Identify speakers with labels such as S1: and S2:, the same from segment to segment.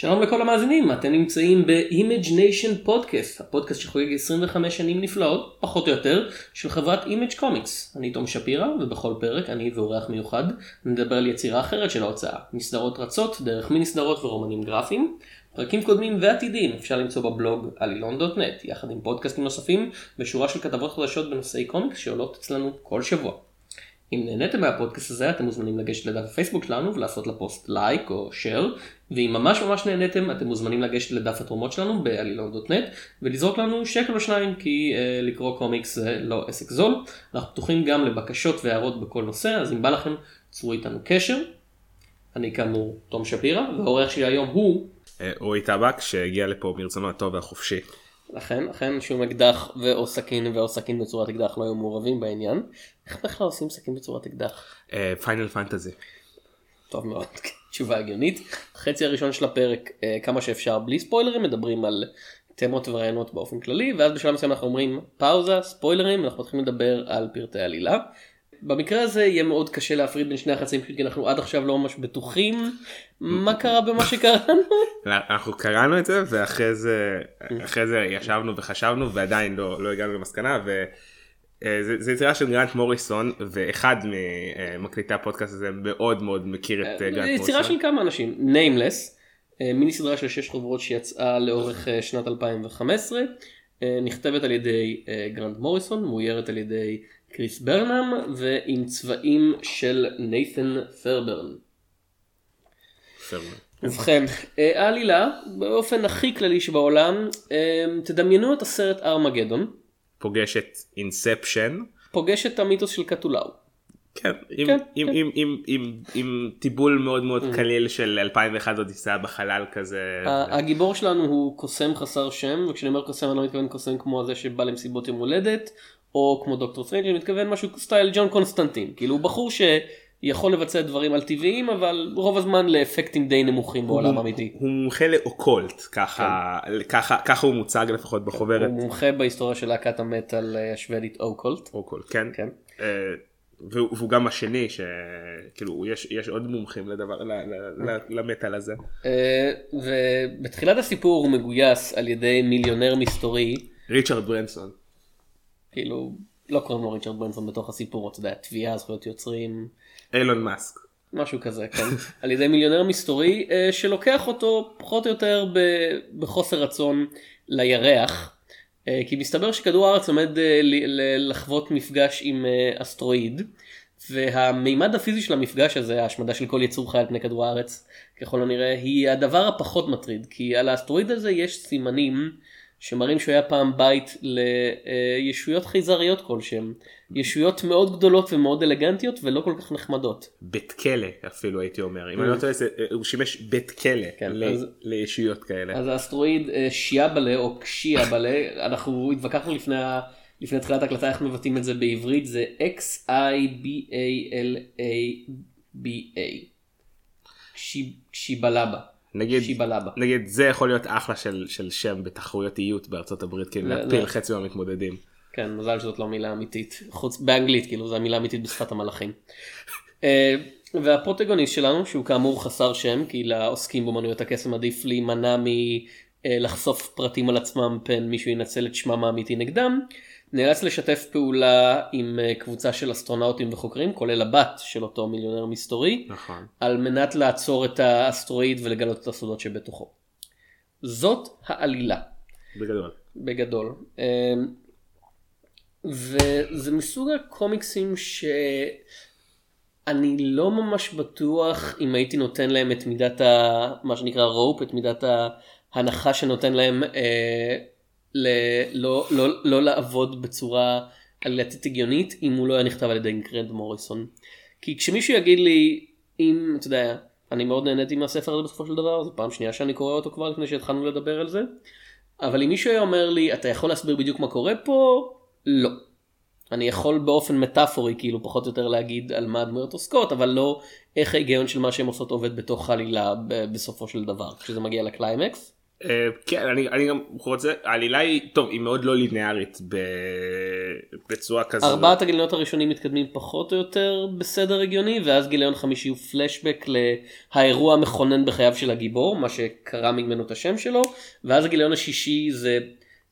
S1: שלום לכל המאזינים, אתם נמצאים ב-Image Nation Podcast, הפודקאסט שחוגג 25 שנים נפלאות, פחות או יותר, של חברת Image Comics. אני תום שפירא, ובכל פרק אני ואורח מיוחד נדבר על יצירה אחרת של ההוצאה, מסדרות רצות, דרך מיני סדרות ורומנים גרפיים. פרקים קודמים ועתידיים אפשר למצוא בבלוג עלילון.נט, יחד עם פודקאסטים נוספים ושורה של כתבות חדשות בנושאי קומיקס שעולות אצלנו כל שבוע. אם נהניתם מהפודקאסט הזה אתם מוזמנים לגשת לדף הפייסבוק שלנו ולעשות לפוסט לייק או שייר ואם ממש ממש נהניתם אתם מוזמנים לגשת לדף התרומות שלנו בעלילון.נט ולזרוק לנו שקל או שניים כי uh, לקרוא קומיקס זה לא עסק זול. אנחנו פתוחים גם לבקשות והערות בכל נושא אז אם בא לכם צרו איתנו קשר. אני כאמור תום שפירא והאורח שלי היום הוא
S2: אה, רועי טבק שהגיע לפה מרצונו הטוב והחופשי.
S1: לכן, לכן שום אקדח ואו סכין ואו סכין בצורת אקדח לא היו מעורבים בעניין. איך בכלל עושים סכין בצורת אקדח?
S2: פיינל פנטזי.
S1: טוב מאוד, תשובה הגיונית. חצי הראשון של הפרק אה, כמה שאפשר בלי ספוילרים מדברים על תמות ורעיונות באופן כללי ואז בשלב מסוים אנחנו אומרים פאוזה ספוילרים אנחנו מתחילים לדבר על פרטי עלילה. במקרה הזה יהיה מאוד קשה להפריד בין שני החצאים כי אנחנו עד עכשיו לא ממש בטוחים מה קרה במה שקראנו.
S2: אנחנו קראנו את זה ואחרי זה אחרי זה ישבנו וחשבנו ועדיין לא, לא הגענו למסקנה וזה יצירה של גרנט מוריסון ואחד ממקליטי הפודקאסט הזה מאוד מאוד מכיר את גרנט מוריסון.
S1: יצירה של כמה אנשים Nameless מיני סדרה של שש חוברות שיצאה לאורך שנת 2015 נכתבת על ידי גרנט מוריסון מאוירת על ידי קריס ברנאם ועם צבעים של נייתן פיירביירן. ובכן, אה, העלילה באופן הכי כללי שבעולם, אה, תדמיינו את הסרט Armageddon.
S2: פוגש את Inception.
S1: פוגש את המיתוס של קת'ולהו.
S2: כן, עם, כן, עם, כן. עם, עם, עם, עם טיבול מאוד מאוד mm. קליל של 2001 אודיסאה בחלל כזה.
S1: הגיבור שלנו הוא קוסם חסר שם וכשאני אומר קוסם אני לא מתכוון קוסם כמו זה שבא למסיבות יום הולדת או כמו דוקטור סטרנג' אני מתכוון משהו סטייל ג'ון קונסטנטין כאילו הוא בחור שיכול לבצע דברים על טבעיים אבל רוב הזמן לאפקטים די נמוכים בעולם אמיתי.
S2: הוא מומחה לאוקולט ככה כן. ככה ככה הוא מוצג לפחות בחוברת.
S1: הוא מומחה בהיסטוריה של להקת המטאל השוודית אוקולט.
S2: אוקולט כן. כן. Uh, והוא גם השני שכאילו יש יש עוד מומחים לדבר למטאל הזה.
S1: אה, ובתחילת הסיפור הוא מגויס על ידי מיליונר מסתורי.
S2: ריצ'רד ברנסון.
S1: כאילו לא קוראים לו ריצ'רד ברנסון בתוך הסיפור, אתה יודע, תביעה, זכויות יוצרים.
S2: אילון מאסק.
S1: משהו כזה, כן. על ידי מיליונר מסתורי אה, שלוקח אותו פחות או יותר בחוסר רצון לירח. אה, כי מסתבר שכדור הארץ עומד אה, לחוות מפגש עם אסטרואיד. והמימד הפיזי של המפגש הזה, ההשמדה של כל יצור חי על פני כדור הארץ, ככל הנראה, היא הדבר הפחות מטריד. כי על האסטרואיד הזה יש סימנים שמראים שהוא היה פעם בית לישויות חייזריות כלשהם. ישויות מאוד גדולות ומאוד אלגנטיות ולא כל כך נחמדות.
S2: בית כלא אפילו הייתי אומר, אם אני לא טועה הוא שימש בית כלא כן, לישויות כאלה.
S1: אז האסטרואיד אה, שיאבלה או קשיאבלה, אנחנו התווכחנו לפני לפני תחילת הקלטה איך מבטאים את זה בעברית, זה X-I-B-A-L-A-B-A. קשיבלבה.
S2: נגיד, שיבלבה. נגיד זה יכול להיות אחלה של, של שם בתחרויות איות בארצות הברית, כאילו להפיל חצי מהמתמודדים.
S1: כן, מזל שזאת לא מילה אמיתית, חוץ באנגלית, כאילו זו המילה אמיתית בשפת המלאכים. אה, והפרוטגוניסט שלנו, שהוא כאמור חסר שם, כי לעוסקים באמנויות הקסם עדיף להימנע מלחשוף פרטים על עצמם פן מישהו ינצל את שמם האמיתי נגדם, נאלץ לשתף פעולה עם אה, קבוצה של אסטרונאוטים וחוקרים, כולל הבת של אותו מיליונר מסתורי,
S2: נכון.
S1: על מנת לעצור את האסטרואיד ולגלות את הסודות שבתוכו. זאת העלילה.
S2: בגדול.
S1: בגדול. אמ, וזה מסוג הקומיקסים שאני לא ממש בטוח אם הייתי נותן להם את מידת ה... מה שנקרא rope, את מידת ההנחה שנותן להם אה. לא, לא, לא לעבוד בצורה עלילתית הגיונית אם הוא לא היה נכתב על ידי גרנט מוריסון. כי כשמישהו יגיד לי אם אתה יודע אני מאוד נהניתי מהספר הזה בסופו של דבר זו פעם שנייה שאני קורא אותו כבר לפני שהתחלנו לדבר על זה. אבל אם מישהו היה אומר לי אתה יכול להסביר בדיוק מה קורה פה לא. אני יכול באופן מטאפורי כאילו פחות או יותר להגיד על מה הדמויות עוסקות אבל לא איך ההיגיון של מה שהן עושות עובד בתוך העלילה בסופו של דבר כשזה מגיע לקליימקס.
S2: אה, כן אני, אני גם רוצה העלילה היא טוב היא מאוד לא ליניארית. בצורה כזו.
S1: ארבעת הגיליונות הראשונים מתקדמים פחות או יותר בסדר הגיוני ואז גיליון חמישי הוא פלשבק לאירוע המכונן בחייו של הגיבור מה שקיבל ממנו את השם שלו ואז הגיליון השישי זה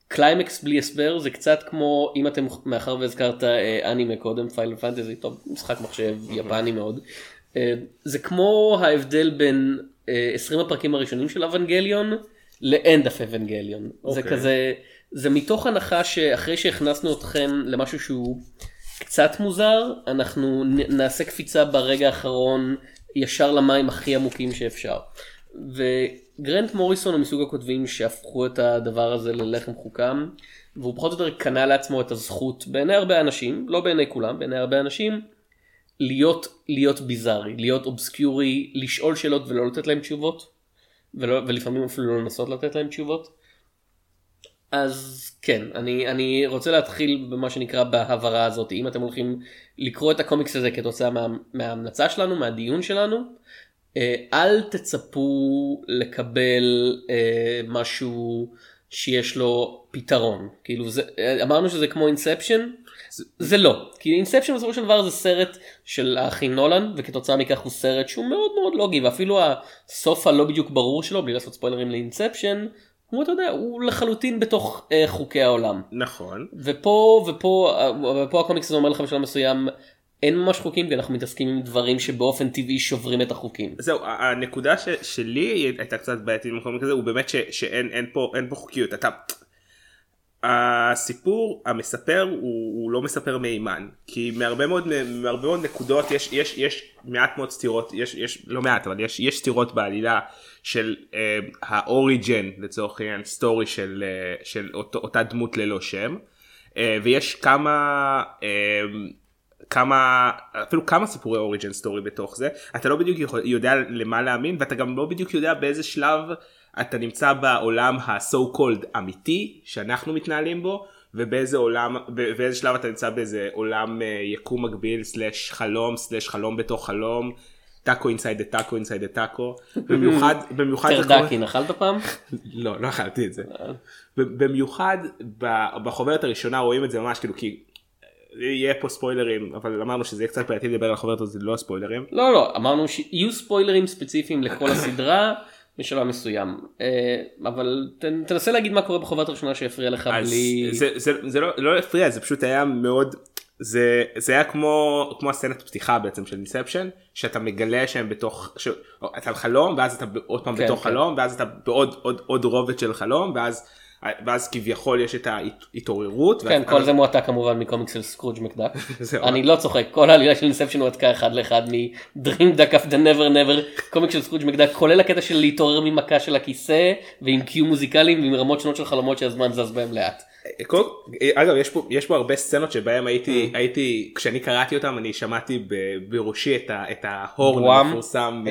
S1: קליימקס בלי הסבר זה קצת כמו אם אתם מאחר והזכרת אה, אנימה קודם Final Fantasy טוב משחק מחשב יפני מאוד אה, זה כמו ההבדל בין 20 הפרקים הראשונים של אבנגליון. ל-End of Evangelion. Okay. זה כזה, זה מתוך הנחה שאחרי שהכנסנו אתכם למשהו שהוא קצת מוזר, אנחנו נעשה קפיצה ברגע האחרון ישר למים הכי עמוקים שאפשר. וגרנט מוריסון הוא מסוג הכותבים שהפכו את הדבר הזה ללחם חוקם, והוא פחות או יותר קנה לעצמו את הזכות בעיני הרבה אנשים, לא בעיני כולם, בעיני הרבה אנשים, להיות, להיות ביזארי, להיות אובסקיורי, לשאול שאלות ולא לתת להם תשובות. ולא, ולפעמים אפילו לא לנסות לתת להם תשובות. אז כן, אני, אני רוצה להתחיל במה שנקרא בהבהרה הזאת. אם אתם הולכים לקרוא את הקומיקס הזה כתוצאה מה, מההמלצה שלנו, מהדיון שלנו, אה, אל תצפו לקבל אה, משהו שיש לו פתרון. כאילו זה, אמרנו שזה כמו Inception, זה לא, כי Inception בסופו של דבר זה סרט של האחים נולן וכתוצאה מכך הוא סרט שהוא מאוד מאוד לוגי ואפילו הסוף הלא בדיוק ברור שלו בלי לעשות ספוילרים ל-Inception הוא אתה יודע הוא לחלוטין בתוך uh, חוקי העולם.
S2: נכון.
S1: ופה ופה ופה הקומיקס הזה אומר לך בשלב מסוים אין ממש חוקים כי אנחנו מתעסקים עם דברים שבאופן טבעי שוברים את החוקים.
S2: זהו הנקודה ש, שלי הייתה קצת בעייתית במקום כזה הוא באמת ש, שאין אין פה אין פה חוקיות אתה. הסיפור המספר הוא, הוא לא מספר מהימן כי מהרבה מאוד מהרבה מאוד נקודות יש יש יש מעט מאוד סתירות יש יש לא מעט אבל יש יש סתירות בעלילה של אה, האוריג'ן לצורך העניין סטורי של אה, של אותו, אותה דמות ללא שם אה, ויש כמה אה, כמה אפילו כמה סיפורי origin story בתוך זה אתה לא בדיוק יודע למה להאמין ואתה גם לא בדיוק יודע באיזה שלב. אתה נמצא בעולם ה-so called אמיתי שאנחנו מתנהלים בו ובאיזה עולם באיזה שלב אתה נמצא באיזה עולם uh, יקום מקביל slash חלום slash חלום בתוך חלום. taco inside taco inside taco במיוחד במיוחד
S1: turducken אכלת פעם?
S2: לא לא אכלתי את זה במיוחד בחוברת הראשונה רואים את זה ממש כאילו כי יהיה פה ספוילרים אבל אמרנו שזה יהיה קצת בעייתי לדבר על החוברת הזאת זה לא ספוילרים
S1: לא לא אמרנו שיהיו ספוילרים ספציפיים לכל הסדרה בשלב מסוים אה, אבל תנסה להגיד מה קורה בחובת הראשונה שהפריע לך בלי
S2: זה, זה, זה לא, לא הפריע זה פשוט היה מאוד זה זה היה כמו כמו הסצנת פתיחה בעצם של אינספשן שאתה מגלה שהם בתוך ש... אתה חלום ואז אתה עוד פעם כן, בתוך כן. חלום ואז אתה בעוד עוד, עוד רובד של חלום ואז ואז כביכול יש את ההתעוררות.
S1: כן, כל זה מועתק כמובן מקומיקס של סקרוג' מקדק. אני לא צוחק, כל העלילה של Inception הועתקה אחד לאחד מ-Dream Duck of the Never Never, קומיקס של סקרוג' מקדק, כולל הקטע של להתעורר ממכה של הכיסא, ועם cue מוזיקליים ועם רמות שונות של חלומות שהזמן זז בהם לאט.
S2: אגב יש פה יש פה הרבה סצנות שבהם הייתי mm. הייתי כשאני קראתי אותם אני שמעתי בראשי את, ה, את ההורן המפורסם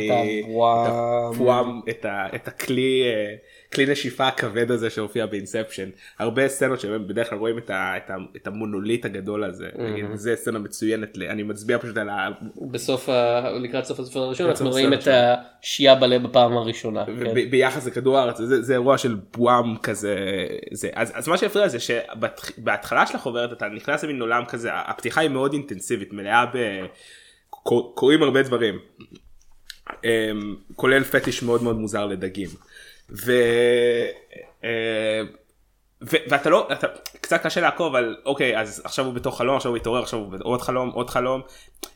S2: את הכלי אה, כלי נשיפה הכבד הזה שהופיע באינספשן הרבה סצנות שבהם בדרך כלל רואים את, ה, את, ה, את המונוליט הגדול הזה mm-hmm. זה סצנה מצוינת אני מצביע פשוט על ה...
S1: בסוף ה... לקראת סוף הספר הראשון אנחנו רואים את השיעה בלב בפעם הראשונה.
S2: כן. ביחס לכדור הארץ זה, זה אירוע של בואם כזה זה אז, אז מה שהפריע זה שבהתחלה של החוברת אתה נכנס למין עולם כזה הפתיחה היא מאוד אינטנסיבית מלאה ב... קורים הרבה דברים. אמ, כולל פטיש מאוד מאוד מוזר לדגים. ו... אה, ו... ואתה לא, אתה קצת קשה לעקוב על אוקיי אז עכשיו הוא בתוך חלום עכשיו הוא התעורר עכשיו הוא עוד חלום עוד חלום.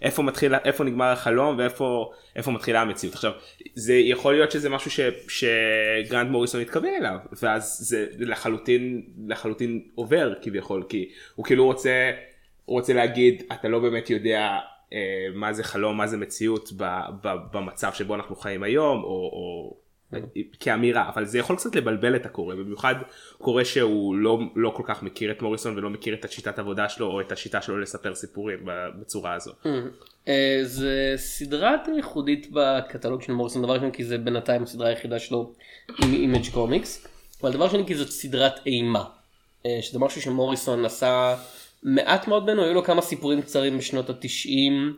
S2: איפה מתחיל איפה נגמר החלום ואיפה איפה מתחילה המציאות? עכשיו זה יכול להיות שזה משהו ש... שגרנד מוריסון התכוון אליו ואז זה לחלוטין לחלוטין עובר כביכול כי הוא כאילו רוצה הוא רוצה להגיד אתה לא באמת יודע אה, מה זה חלום מה זה מציאות ב... ב... במצב שבו אנחנו חיים היום או, או כאמירה אבל זה יכול קצת לבלבל את הקורא במיוחד קורא שהוא לא לא כל כך מכיר את מוריסון ולא מכיר את השיטת עבודה שלו או את השיטה שלו לספר סיפורים בצורה הזו.
S1: Mm. אה, זה סדרה ייחודית בקטלוג של מוריסון דבר ראשון כי זה בינתיים הסדרה היחידה שלו עם Image Comics אבל דבר שני כי זאת סדרת אימה אה, שזה משהו שמוריסון עשה מעט מאוד ממנו היו לו כמה סיפורים קצרים בשנות התשעים.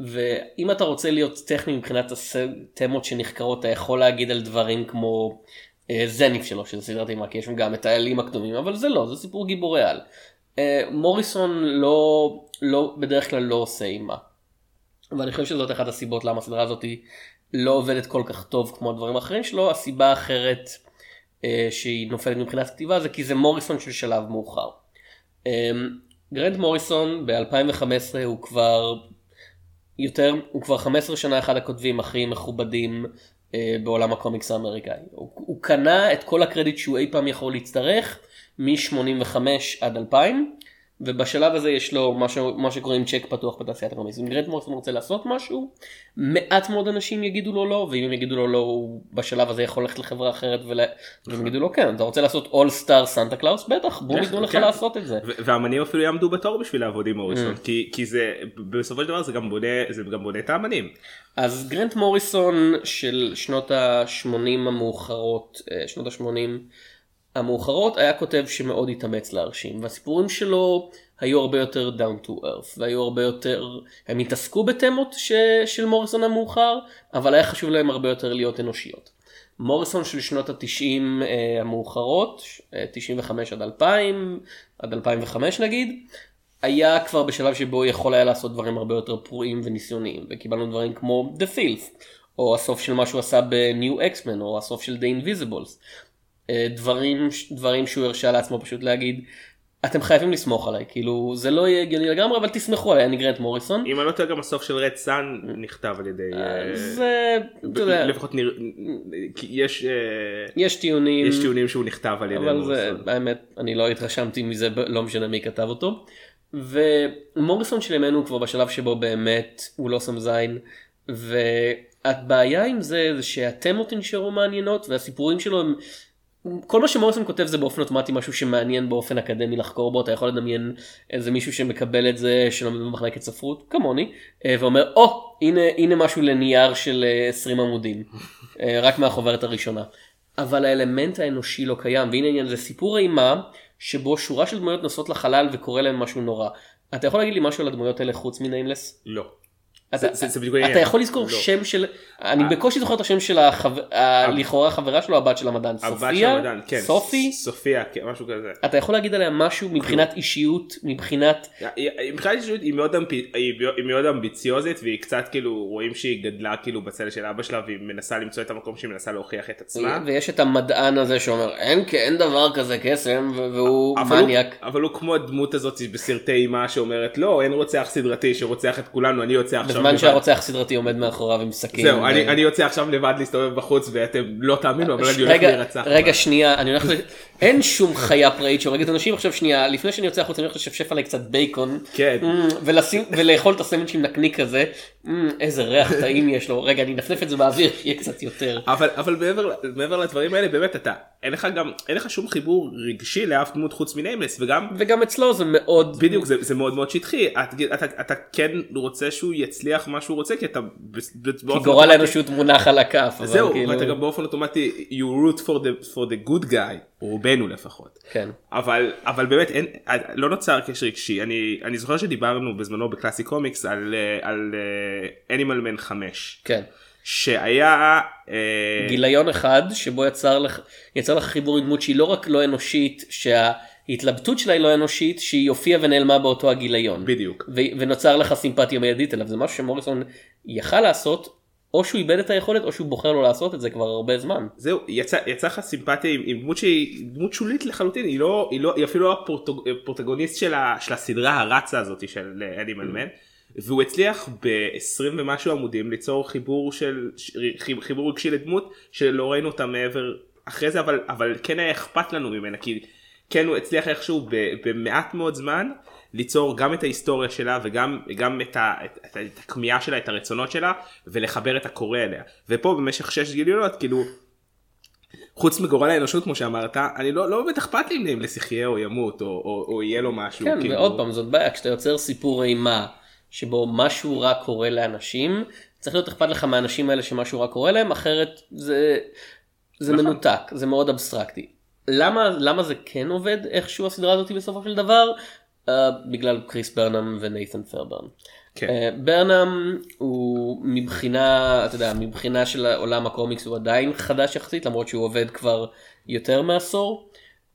S1: ואם אתה רוצה להיות טכני מבחינת התמות שנחקרות אתה יכול להגיד על דברים כמו אה, זניף שלו שזה סדרת אימה כי יש שם גם את האלים הקדומים אבל זה לא זה סיפור גיבורי על. אה, מוריסון לא לא בדרך כלל לא עושה אימה. ואני חושב שזאת אחת הסיבות למה הסדרה הזאת לא עובדת כל כך טוב כמו הדברים האחרים שלו הסיבה האחרת אה, שהיא נופלת מבחינת כתיבה זה כי זה מוריסון של שלב מאוחר. אה, גרנט מוריסון ב-2015 הוא כבר יותר הוא כבר 15 שנה אחד הכותבים הכי מכובדים אה, בעולם הקומיקס האמריקאי. הוא, הוא קנה את כל הקרדיט שהוא אי פעם יכול להצטרך מ-85 עד 2000 ובשלב הזה יש לו מה, ש... מה שקוראים צ'ק פתוח בתעשיית הקומיקס. אם גרנט מוריסון רוצה לעשות משהו, מעט מאוד אנשים יגידו לו לא, ואם הם יגידו לו לא, הוא בשלב הזה יכול ללכת לחברה אחרת ול... והם יגידו לו כן, אתה רוצה לעשות All-Star Santa Claus? בטח, בוא ניתן לך
S2: כן.
S1: לעשות את זה.
S2: והאמנים אפילו יעמדו בתור בשביל לעבוד עם
S1: Mm.
S2: מוריסון כי כי זה בסופו של דבר זה גם בונה זה גם בונה את האמנים.
S1: אז גרנט מוריסון של שנות ה-80 המאוחרות, אה, שנות ה-80 המאוחרות, היה כותב שמאוד התאמץ להרשים, והסיפורים שלו היו הרבה יותר down to earth, והיו הרבה יותר, הם התעסקו בתמות ש, של מוריסון המאוחר, אבל היה חשוב להם הרבה יותר להיות אנושיות. מוריסון של שנות ה-90 אה, המאוחרות, אה, 95 עד 2000, עד 2005 נגיד, היה כבר בשלב שבו יכול היה לעשות דברים הרבה יותר פרועים וניסיוניים, וקיבלנו דברים כמו The Filth, או הסוף של מה שהוא עשה ב-New X-Men, או הסוף של The Invisibles. אה, דברים, דברים שהוא הרשה לעצמו פשוט להגיד, אתם חייבים לסמוך עליי, כאילו זה לא יהיה הגיוני לגמרי, אבל תסמכו עליי, אני גרנט מוריסון.
S2: אם אני לא טועה גם הסוף של רד סאן נכתב על ידי אה,
S1: זה, אתה יודע,
S2: לפחות נראה יש אה,
S1: יש טיעונים,
S2: יש טיעונים שהוא נכתב על ידי
S1: אבל זה,
S2: מוריסון.
S1: האמת, אני לא התרשמתי מזה, לא משנה מי כתב אותו. ומוריסון של ימינו הוא כבר בשלב שבו באמת הוא לא שם זין, והבעיה עם זה זה שהתמות נשארו מעניינות והסיפורים שלו הם... כל מה שמוריסון כותב זה באופן אוטומטי משהו שמעניין באופן אקדמי לחקור בו, אתה יכול לדמיין איזה מישהו שמקבל את זה, שלומד במחלקת ספרות, כמוני, אה, ואומר, או, oh, הנה, הנה משהו לנייר של אה, 20 עמודים, אה, רק מהחוברת הראשונה. אבל האלמנט האנושי לא קיים, והנה העניין, זה סיפור אימה, שבו שורה של דמויות נוסעות לחלל וקורה להם משהו נורא. אתה יכול להגיד לי משהו על הדמויות האלה חוץ מניימלס?
S2: לא.
S1: אתה,
S2: זה- זה בדיוק העניין.
S1: אתה יכול לזכור
S2: לא.
S1: שם של, אני
S2: אה.
S1: בקושי זוכר את השם של לכאורה חברה שלו, הבת של המדען, סופיה?
S2: כן.
S1: סופי?
S2: סופיה, כן, משהו כזה.
S1: אתה יכול להגיד עליה משהו מבחינת אישיות, מבחינת,
S2: מבחינת אישיות היא מאוד היא אמביציוזית והיא קצת כאילו רואים שהיא גדלה כאילו בצל של אבא שלה והיא מנסה למצוא את המקום שהיא מנסה להוכיח את עצמה.
S1: ויש את המדען הזה שאומר אין אין דבר כזה קסם והוא מניאק.
S2: אבל הוא כמו הדמות הזאת בסרטי אימה שאומרת לא אין רוצח סדרתי שרוצח את כולנו אני יוצא עכשיו
S1: בזמן
S2: לבד."
S1: שהרוצח סדרתי עומד מאחוריו עם סכין.
S2: זהו אני יוצא עכשיו לבד להסתובב בחוץ ואתם לא תאמינו אבל אני הולך להירצח.
S1: רגע שנייה, אני הולך, אין שום חיה פראית שהורגת אנשים, עכשיו שנייה, לפני שאני יוצא החוצה אני הולך לשפשף עליי קצת בייקון,
S2: כן.
S1: Mm, ולשים, ולאכול את הסנדוויץ' עם נקניק כזה, Mm, איזה ריח טעים יש לו, רגע אני אנפנף את זה באוויר, שיהיה קצת יותר.
S2: אבל אבל מעבר מעבר לדברים האלה באמת אתה אין לך גם אין לך שום חיבור רגשי לאף דמות חוץ מניימלס וגם
S1: וגם אצלו זה מאוד,
S2: בדיוק זה, זה מאוד מאוד שטחי. אתה, אתה, אתה כן רוצה שהוא יצליח מה שהוא רוצה כי אתה
S1: כי גורל האנושות מונח על הכף,
S2: זהו
S1: כאילו,
S2: ואתה גם באופן אוטומטי you root for the, for the good guy רובנו לפחות.
S1: כן,
S2: אבל אבל באמת אין לא נוצר קשר רגשי. אני אני זוכר שדיברנו בזמנו בקלאסי קומיקס על אה, על אנימל מן 5
S1: כן.
S2: שהיה אה,
S1: גיליון אחד שבו יצר לך, יצר לך חיבור עם דמות שהיא לא רק לא אנושית, שההתלבטות שלה היא לא אנושית, שהיא הופיעה ונעלמה באותו הגיליון.
S2: בדיוק.
S1: ו- ונוצר לך סימפתיה מיידית אליו, זה משהו שמוריסון יכל לעשות, או שהוא איבד את היכולת או שהוא בוחר לא לעשות את זה כבר הרבה זמן.
S2: זהו יצא יצא לך סימפתיה עם, עם דמות שהיא דמות שולית לחלוטין היא לא היא לא היא אפילו לא הפרוטגוניסט של, ה, של הסדרה הרצה הזאת של אנימל מן והוא הצליח ב-20 ומשהו עמודים ליצור חיבור של חיב- חיבור רגשי לדמות שלא ראינו אותה מעבר אחרי זה אבל אבל כן היה אכפת לנו ממנה כי כן הוא הצליח איכשהו במעט מאוד זמן ליצור גם את ההיסטוריה שלה וגם גם את, ה, את, את, את הכמיהה שלה את הרצונות שלה ולחבר את הקורא אליה ופה במשך שש גיליונות כאילו חוץ מגורל האנושות כמו שאמרת אני לא לא באמת אכפת לי אם Nameless יחיה או ימות או, או, או יהיה לו משהו
S1: כן,
S2: כאילו,
S1: ועוד פעם זאת בעיה, כשאתה יוצר סיפור אימה שבו משהו רע קורה לאנשים, צריך להיות אכפת לך מהאנשים האלה שמשהו רע קורה להם, אחרת זה, זה
S2: נכון.
S1: מנותק, זה מאוד אבסטרקטי. למה, למה זה כן עובד איכשהו הסדרה הזאת בסופו של דבר? Uh, בגלל קריס ברנם ונייתן פיירביירן.
S2: כן.
S1: אה, ברנם הוא מבחינה, אתה יודע, מבחינה של עולם הקומיקס הוא עדיין חדש יחסית למרות שהוא עובד כבר יותר מעשור.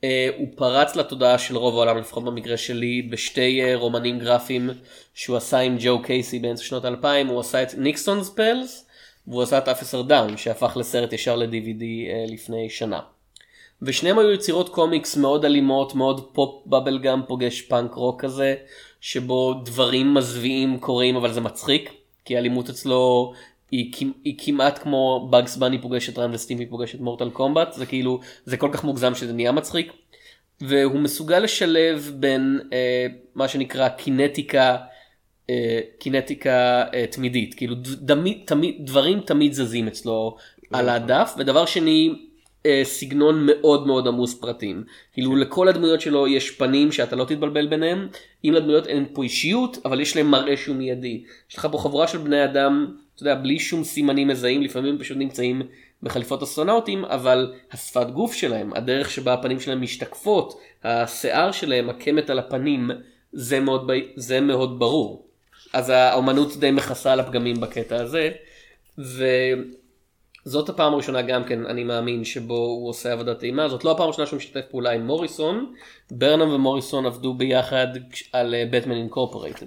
S1: אה, הוא פרץ לתודעה של רוב העולם לפחות במקרה שלי בשתי אה, רומנים גרפיים שהוא עשה עם ג'ו קייסי באמצע שנות 2000 הוא עשה את Nixon's Pals והוא עשה את Officer Downe שהפך לסרט ישר ל-DVD לפני שנה. ושניהם היו יצירות קומיקס מאוד אלימות מאוד פופ bubblegum פוגש פאנק רוק כזה שבו דברים מזוויעים קורים אבל זה מצחיק כי האלימות אצלו היא, היא כמעט כמו באגס בני פוגש את רן וסטימי פוגש את מורטל קומבט זה כאילו זה כל כך מוגזם שזה נהיה מצחיק. והוא מסוגל לשלב בין אה, מה שנקרא קינטיקה אה, קינטיקה אה, תמידית כאילו דמי, תמיד, דברים תמיד זזים אצלו על הדף ודבר שני אה, סגנון מאוד מאוד עמוס פרטים. כאילו לכל הדמויות שלו יש פנים שאתה לא תתבלבל ביניהם, אם לדמויות אין פה אישיות, אבל יש להם מראה שהוא מיידי. יש לך פה חבורה של בני אדם, אתה יודע, בלי שום סימנים מזהים, לפעמים הם פשוט נמצאים בחליפות אסטרונאוטים, אבל השפת גוף שלהם, הדרך שבה הפנים שלהם משתקפות, השיער שלהם, הקמת על הפנים, זה מאוד, זה מאוד ברור. אז האומנות די מכסה על הפגמים בקטע הזה. ו... זאת הפעם הראשונה גם כן, אני מאמין, שבו הוא עושה עבודת טעימה. זאת לא הפעם הראשונה שהוא משתף פעולה עם מוריסון. ברנם ומוריסון עבדו ביחד על בטמן uh, Incorporated.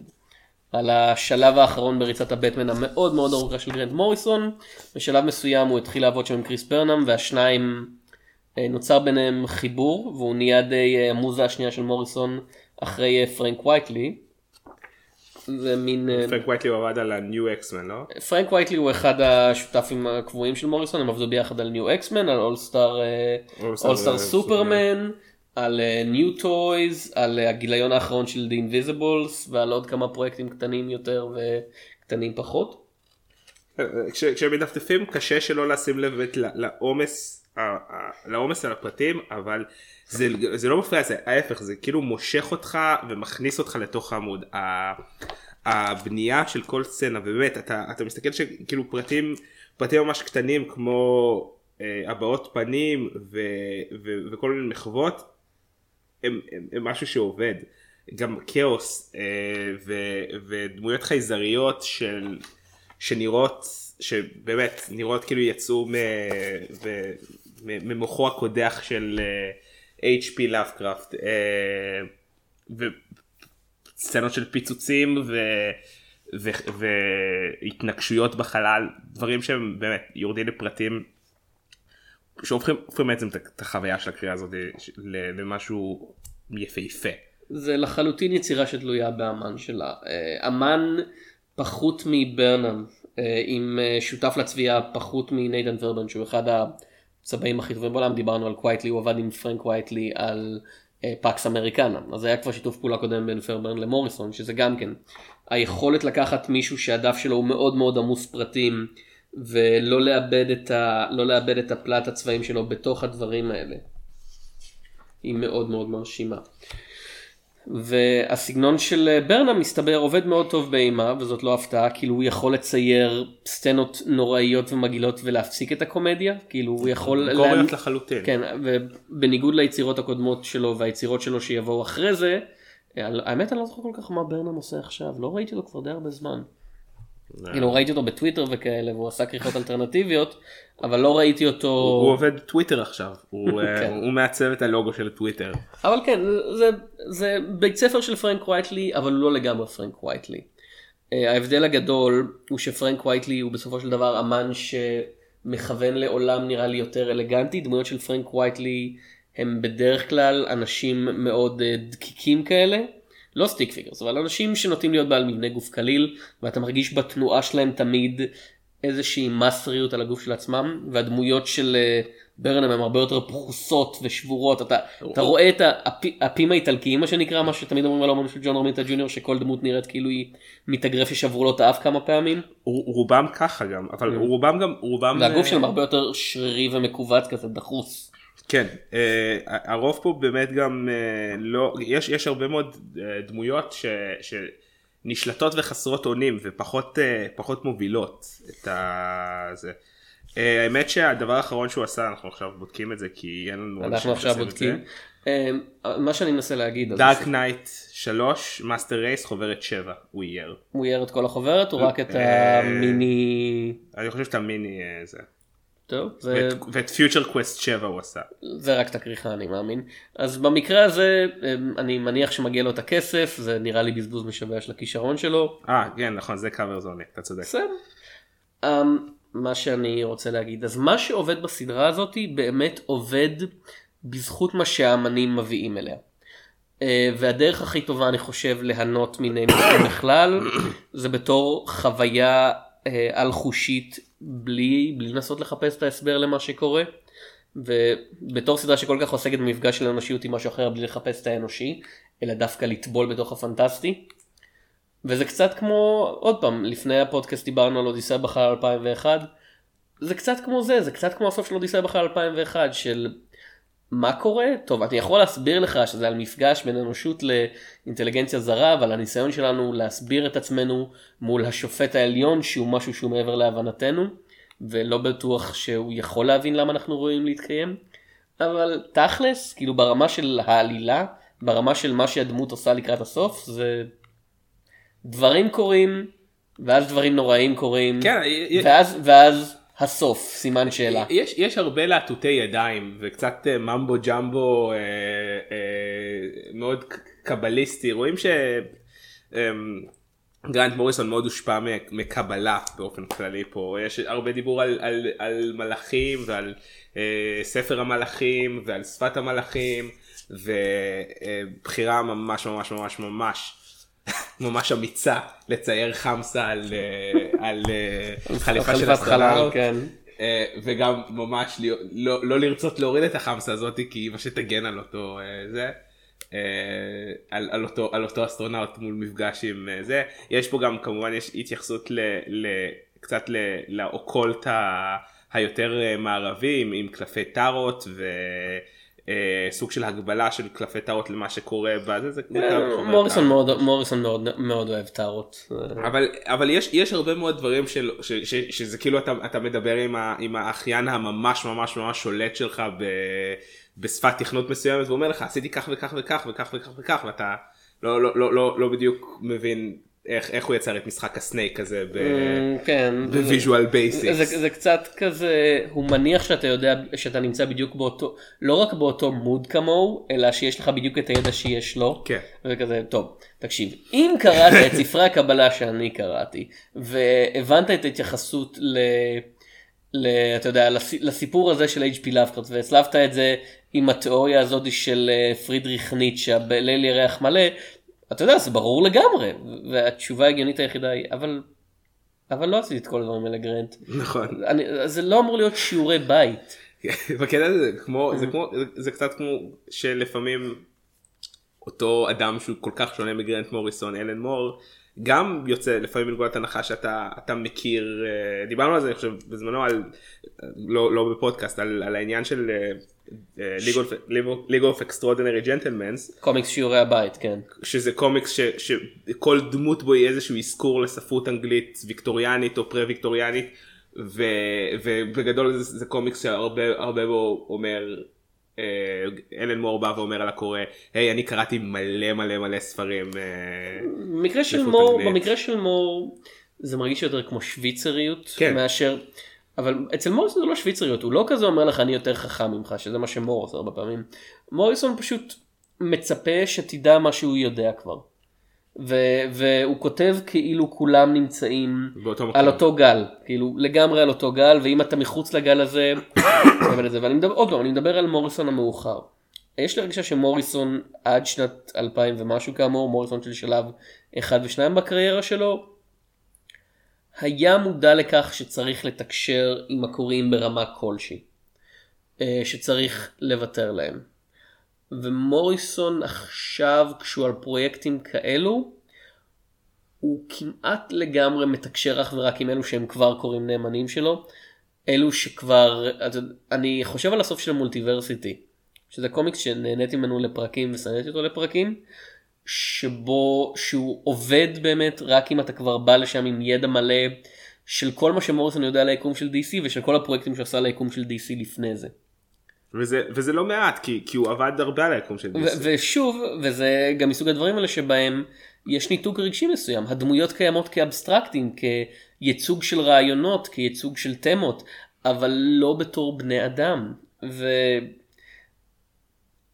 S1: על השלב האחרון בריצת הבטמן המאוד מאוד ארוכה של גרנט מוריסון. בשלב מסוים הוא התחיל לעבוד שם עם קריס ברנם והשניים uh, נוצר ביניהם חיבור והוא נהיה די uh, המוזה השנייה של מוריסון אחרי פרנק קווייטלי.
S2: זה מין... אה, פרנק קווייטלי הוא עבד על ה-New X-Men, לא?
S1: פרנק קווייטלי הוא אחד השותפים הקבועים של מוריסון, הם עבדו ביחד על New X-Men, על All-Star אה, סופרמן, על אה, טויז, על הגיליון האחרון של The Invisibles, ועל עוד כמה פרויקטים קטנים יותר וקטנים פחות.
S2: כשמדפדפים קשה שלא לשים לב לעומס, לעומס על הפרטים, אבל זה, זה לא מפריע, זה ההפך, זה כאילו מושך אותך ומכניס אותך לתוך העמוד. הבנייה של כל סצנה, ובאמת, אתה, אתה מסתכל שכאילו פרטים, פרטים ממש קטנים כמו אה, הבעות פנים ו, ו, וכל מיני מחוות, הם, הם, הם משהו שעובד. גם כאוס אה, ו, ודמויות חייזריות של, שנראות, שבאמת נראות כאילו יצאו ממוחו הקודח של uh, H.P. לאפקראפט uh, וסצנות של פיצוצים ו... ו... והתנגשויות בחלל דברים שהם באמת יורדים לפרטים שהופכים בעצם את החוויה של הקריאה הזאת למשהו יפהפה.
S1: זה לחלוטין יצירה שתלויה באמן שלה. אה, אמן פחות מברנם עם שותף לצביעה פחות מנייתן פיירביירן שהוא אחד הצבעים הכי טובים בעולם, דיברנו על קווייטלי, הוא עבד עם פרנק קווייטלי על אה, Pax Americana, אז היה כבר שיתוף פעולה קודם בין פיירביירן למוריסון, שזה גם כן, היכולת לקחת מישהו שהדף שלו הוא מאוד מאוד עמוס פרטים, ולא לאבד את, ה, לא לאבד את הפלט הצבעים שלו בתוך הדברים האלה. היא מאוד מאוד מרשימה. והסגנון של אה, ברנם מסתבר עובד מאוד טוב באימה וזאת לא הפתעה כאילו הוא יכול לצייר סצנות נוראיות ומגעילות ולהפסיק את הקומדיה כאילו הוא יכול
S2: קומדיות לחלוטין
S1: כן ובניגוד ליצירות הקודמות שלו והיצירות שלו שיבואו אחרי זה האמת אני לא זוכר כל כך מה ברנם עושה עכשיו לא ראיתי לו כבר די הרבה זמן. כאילו ראיתי אותו בטוויטר וכאלה והוא עשה כריכות אלטרנטיביות אבל לא ראיתי אותו
S2: הוא עובד טוויטר עכשיו הוא, אה, כן. הוא מעצב את הלוגו של טוויטר
S1: אבל כן זה זה בית ספר של פרנק קווייטלי אבל לא לגמרי פרנק קווייטלי. אה, ההבדל הגדול הוא שפרנק קווייטלי הוא בסופו של דבר אמן שמכוון לעולם נראה לי יותר אלגנטי דמויות של פרנק קווייטלי הם בדרך כלל אנשים מאוד אה, דקיקים כאלה. לא stick figures אבל אנשים שנוטים להיות בעל מבנה גוף קליל ואתה מרגיש בתנועה שלהם תמיד איזושהי מסריות על הגוף של עצמם והדמויות של אה, ברנם הם הרבה יותר פרוסות ושבורות אתה, אתה רואה את האפים האיטלקיים מה שנקרא מה שתמיד אומרים על האומנים של ג'ון רמיטה ג'וניור שכל דמות נראית כאילו היא מתאגרף ששברו לו את האף כמה פעמים.
S2: רובם ככה גם אבל רובם גם רובם
S1: והגוף אה, שלהם הרבה יותר שרירי ומכווץ כזה דחוס.
S2: כן, אה, הרוב פה באמת גם אה, לא, יש, יש הרבה מאוד אה, דמויות ש, שנשלטות וחסרות אונים ופחות פחות מובילות את ה... זה. האמת שהדבר האחרון שהוא עשה אנחנו עכשיו בודקים את זה כי אין לנו
S1: אנחנו עכשיו בודקים. מה שאני מנסה להגיד.
S2: Dark Knight 3 Master Race חוברת 7 הוא אייר.
S1: הוא אייר את כל החוברת או רק את המיני?
S2: אני חושב שאת המיני זה.
S1: טוב.
S2: ואת Future Quest 7 הוא עשה.
S1: זה רק את הכריכה אני מאמין. אז במקרה הזה אני מניח שמגיע לו את הכסף זה נראה לי בזבוז משווע של הכישרון שלו.
S2: אה כן נכון זה covers only אתה צודק.
S1: בסדר. אמ, מה שאני רוצה להגיד אז מה שעובד בסדרה הזאת באמת עובד בזכות מה שהאמנים מביאים אליה. אה, והדרך הכי טובה אני חושב ליהנות מיני בכלל זה בתור חוויה אה, על חושית בלי, בלי לנסות לחפש את ההסבר למה שקורה. ובתור סדרה שכל כך עוסקת במפגש של האנושיות עם משהו אחר בלי לחפש את האנושי, אלא דווקא לטבול בתוך הפנטסטי. וזה קצת כמו, עוד פעם, לפני הפודקאסט דיברנו על אודיסאה בחלל 2001, זה קצת כמו זה, זה קצת כמו הסוף של אודיסאה בחלל 2001, של מה קורה? טוב, אני יכול להסביר לך שזה על מפגש בין אנושות לאינטליגנציה זרה, אבל הניסיון שלנו להסביר את עצמנו מול השופט העליון שהוא משהו שהוא מעבר להבנתנו, ולא בטוח שהוא יכול להבין למה אנחנו רואים להתקיים. אבל תכלס, כאילו ברמה של העלילה, ברמה של מה שהדמות עושה לקראת הסוף, זה דברים קורים, ואז דברים נוראים קוראים,
S2: כן,
S1: ואז, ואז הסוף, סימן שאלה.
S2: יש, יש הרבה להטוטי ידיים וקצת אה, ממבו ג'מבו אה, אה, מאוד קבליסטי, רואים ש... אה, מוריסון מאוד הושפע מקבלה באופן כללי פה יש הרבה דיבור על, על, על מלאכים ועל אה, ספר המלאכים ועל שפת המלאכים ובחירה ממש ממש ממש ממש ממש אמיצה לצייר חמסה על, אה, על אה, חליפה של אסטרונאוט. כן. אה, וגם ממש לא, לא, לא לרצות להוריד את החמסה הזאת כי היא מה שתגן על אותו זה. על, על, אותו, על אותו אסטרונאוט מול מפגש עם זה יש פה גם כמובן יש התייחסות ל, ל, קצת ל, לאוקולט היותר מערבי עם, עם קלפי טארות ו... אה, סוג של הגבלה של קלפי טארות למה שקורה בזה זה
S1: אה, מוריסון מאוד מוריסון מאוד מאוד אוהב טארות.
S2: אבל אבל יש יש הרבה מאוד דברים של ש, ש, שזה כאילו אתה אתה מדבר עם, ה, עם האחיין הממש ממש ממש שולט שלך ב, בשפת תכנות מסוימת ואומר לך עשיתי כך וכך וכך וכך וכך וכך ואתה לא לא לא לא, לא בדיוק מבין איך, איך הוא יצר את משחק ה Snake הזה
S1: mm, כן,
S2: ב Visual Basic.
S1: זה, זה, זה קצת כזה, הוא מניח שאתה יודע שאתה נמצא בדיוק באותו, לא רק באותו מוד כמוהו, אלא שיש לך בדיוק את הידע שיש לו.
S2: כן.
S1: וכזה, טוב, תקשיב, אם קראת את ספרי הקבלה שאני קראתי, והבנת את ההתייחסות ל... ל... אתה יודע, לסיפור הזה של H.P. לאפקרט והצלבת את זה עם התיאוריה הזאת של אה, פרידריך ניטשה בליל ירח מלא, אתה יודע, זה ברור לגמרי, והתשובה ההגיונית היחידה היא, אבל, אבל לא עשיתי את כל הדברים האלה גרנט.
S2: נכון.
S1: אני, זה לא אמור להיות שיעורי בית.
S2: בקטע הזה, כמו, זה, כמו, זה קצת כמו שלפעמים אותו אדם שהוא כל כך שונה מגרנט מוריסון, אלן מור, גם יוצא לפעמים מנקודת הנחה שאתה מכיר, אה, דיברנו על זה אני חושב בזמנו על, לא, לא בפודקאסט, על, על העניין של אה, League of Extraordinary Gentlemens.
S1: קומיקס שיעורי הבית, כן.
S2: שזה קומיקס ש, שכל דמות בו היא איזשהו אזכור לספרות אנגלית ויקטוריאנית או פרה ויקטוריאנית ו, ובגדול זה, זה קומיקס שהרבה בו אומר אה, אלן מור בא ואומר על הקורא היי אני קראתי מלא מלא מלא ספרים. אה,
S1: במקרה של מור, במקרה של מור זה מרגיש יותר כמו שוויצריות כן. מאשר. אבל אצל מוריסון זה לא שוויצריות, הוא לא כזה אומר לך אני יותר חכם ממך, שזה מה שמור עושה הרבה פעמים. מוריסון פשוט מצפה שתדע מה שהוא יודע כבר. ו- והוא כותב כאילו כולם נמצאים על אותו גל, כאילו לגמרי על אותו גל, ואם אתה מחוץ לגל הזה, ואני מדבר, עוד פעם, אני מדבר על מוריסון המאוחר. יש לי הרגשה שמוריסון עד שנת 2000 ומשהו כאמור, מוריסון של שלב 1 ו-2 בקריירה שלו, היה מודע לכך שצריך לתקשר עם הקוראים ברמה כלשהי, אה, שצריך לוותר להם. ומוריסון עכשיו כשהוא על פרויקטים כאלו, הוא כמעט לגמרי מתקשר אך ורק עם אלו שהם כבר קוראים נאמנים שלו, אלו שכבר, אני חושב על הסוף של מולטיברסיטי, שזה קומיקס שנהניתי ממנו לפרקים ושנאתי אותו לפרקים, שבו שהוא עובד באמת רק אם אתה כבר בא לשם עם ידע מלא של כל מה שמוריסון יודע על היקום של DC ושל כל הפרויקטים שעשה על היקום של DC לפני זה.
S2: וזה, וזה לא מעט כי, כי הוא עבד הרבה על היקום של
S1: ו-
S2: DC.
S1: ושוב, וזה גם מסוג הדברים האלה שבהם יש ניתוק רגשי מסוים, הדמויות קיימות כאבסטרקטים, כייצוג של רעיונות, כייצוג של תמות, אבל לא בתור בני אדם.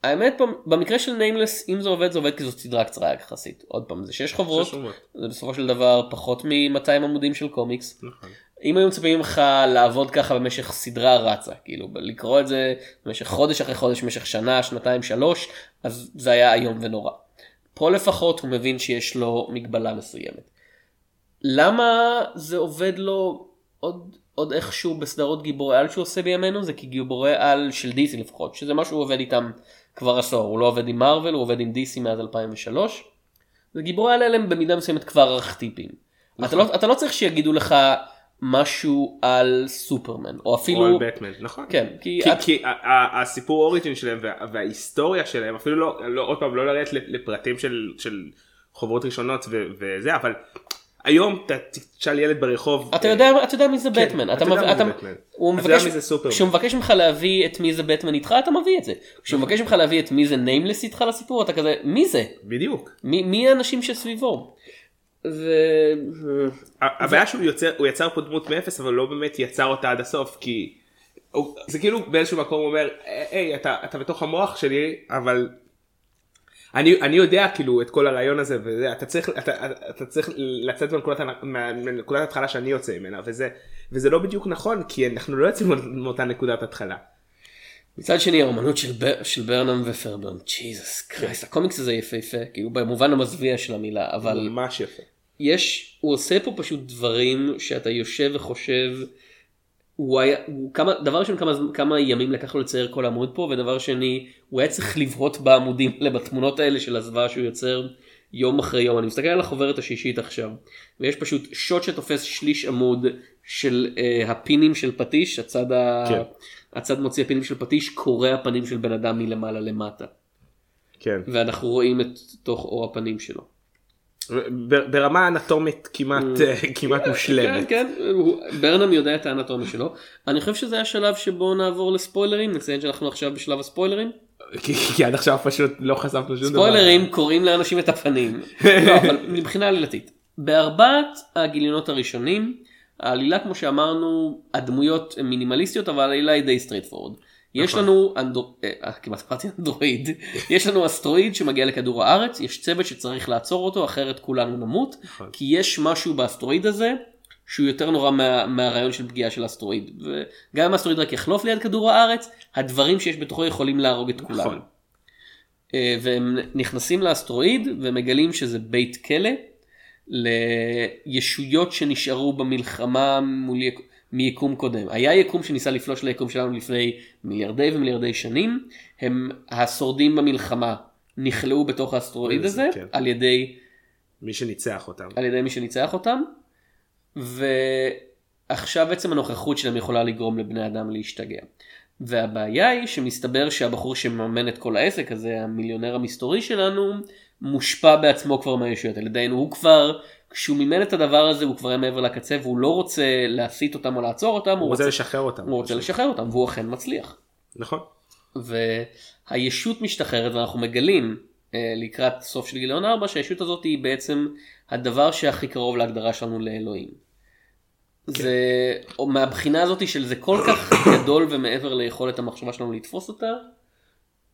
S1: והאמת, במקרה של ניימלס, אם זה עובד, זה עובד כי זאת סדרה קצרה יחסית. עוד פעם, זה שש חברות. זה בסופו של דבר פחות מ-200 עמודים של קומיקס.
S2: נכון.
S1: אם היו מצפים ממך לעבוד ככה במשך סדרה רצה, כאילו לקרוא את זה במשך חודש אחרי חודש, במשך שנה, שנתיים, שלוש, אז זה היה איום ונורא. פה לפחות הוא מבין שיש לו מגבלה מסוימת. למה זה עובד לו עוד, עוד איכשהו בסדרות גיבורי על שהוא עושה בימינו? זה כי גיבורי על של DC לפחות, שזה מה שהוא עובד איתם כבר עשור, הוא לא עובד עם מארוול, הוא עובד עם DC מאז 2003. וגיבורי אלה הם במידה מסוימת כבר ארכטיפים. אתה, לא, אתה לא צריך שיגידו לך משהו על סופרמן, או אפילו...
S2: או על בטמן, נכון.
S1: כן, כי...
S2: כי,
S1: את-
S2: כי הסיפור origin שלהם וה, וההיסטוריה שלהם אפילו לא, לא עוד פעם לא לרדת לפרטים של, של חוברות ראשונות ו, וזה אבל היום תשאל ילד ברחוב
S1: אתה יודע, אתה יודע מי זה בטמן,
S2: כן,
S1: אתה
S2: יודע מי
S1: אתה-
S2: זה בטמן.
S1: הוא מבקש. כשהוא מבקש ממך להביא את מי זה בטמן איתך אתה מביא את זה, כשהוא מבקש ממך להביא את מי זה Nameless איתך לסיפור אתה כזה מי זה,
S2: בדיוק
S1: מי האנשים שסביבו. ו...
S2: הבעיה שהוא יוצר הוא יצר פה דמות מאפס אבל לא באמת יצר אותה עד הסוף כי זה כאילו באיזשהו מקום הוא אומר היי אתה אתה בתוך המוח שלי אבל אני אני יודע כאילו את כל הרעיון הזה וזה אתה צריך אתה, אתה, אתה צריך לצאת מנקודת מנקודת התחלה שאני יוצא ממנה וזה וזה לא בדיוק נכון כי אנחנו לא יוצאים מאותה נקודת התחלה.
S1: מצד שני האומנות של, בר... של ברנם ופרברן, ג'יזוס קרייסט, הקומיקס הזה יפהפה, כאילו במובן המזוויע של המילה, אבל
S2: ממש יפה.
S1: יש, הוא עושה פה פשוט דברים שאתה יושב וחושב, הוא היה, הוא כמה, דבר ראשון כמה, כמה ימים לקח לו לצייר כל עמוד פה, ודבר שני, הוא היה צריך לבהות בעמודים האלה, בתמונות האלה של הזוועה שהוא יוצר יום אחרי יום. אני מסתכל על החוברת השישית עכשיו, ויש פשוט שוט שתופס שליש עמוד של אה, הפינים של פטיש, הצד, ה...
S2: כן.
S1: הצד מוציא הפינים של פטיש, קורע פנים של בן אדם מלמעלה למטה,
S2: כן.
S1: ואנחנו רואים את תוך אור הפנים שלו.
S2: ברמה אנטומית כמעט כמעט מושלמת.
S1: כן, כן, ברנם יודע את האנטומיה שלו. אני חושב שזה השלב שבו נעבור לספוילרים, נציין שאנחנו עכשיו בשלב הספוילרים.
S2: כי עד עכשיו פשוט לא חשפנו שום דבר.
S1: ספוילרים קורעים לאנשים את הפנים. לא, אבל מבחינה עלילתית. בארבעת הגיליונות הראשונים, העלילה כמו שאמרנו, הדמויות מינימליסטיות אבל העלילה היא די straightforward. יש
S2: נכון.
S1: לנו אנדרו... אה, כמעט אמרתי אנדרואיד, יש לנו אסטרואיד שמגיע לכדור הארץ, יש צוות שצריך לעצור אותו אחרת כולנו נמות,
S2: נכון.
S1: כי יש משהו באסטרואיד הזה שהוא יותר נורא מה, מהרעיון של פגיעה של אסטרואיד. וגם אם האסטרואיד רק יחלוף ליד כדור הארץ, הדברים שיש בתוכו יכולים להרוג את כולנו.
S2: נכון.
S1: אה, והם נכנסים לאסטרואיד ומגלים שזה בית כלא לישויות שנשארו במלחמה מול יק... מיקום קודם. היה יקום שניסה לפלוש ליקום שלנו לפני מיליארדי ומיליארדי שנים, הם השורדים במלחמה נכלאו בתוך האסטרואיד
S2: זה,
S1: הזה
S2: כן.
S1: על ידי
S2: מי שניצח אותם.
S1: על ידי מי שניצח אותם, ועכשיו בעצם הנוכחות שלהם יכולה לגרום לבני אדם להשתגע. והבעיה היא שמסתבר שהבחור שמממן את כל העסק הזה, המיליונר המסתורי שלנו, מושפע בעצמו כבר מהישויות האלה. דהיינו, הוא כבר, כשהוא מימן את הדבר הזה, הוא כבר היה מעבר לקצה, והוא לא רוצה להסיט אותם או לעצור אותם,
S2: הוא רוצה לשחרר אותם.
S1: הוא רוצה לשחרר אותם, והוא אכן מצליח.
S2: נכון.
S1: והישות משתחררת ואנחנו מגלים אה, לקראת סוף של גיליון 4 שהישות הזאת היא בעצם הדבר שהכי קרוב להגדרה שלנו לאלוהים. זה או מהבחינה הזאת של זה כל כך גדול ומעבר ליכולת המחשבה שלנו לתפוס אותה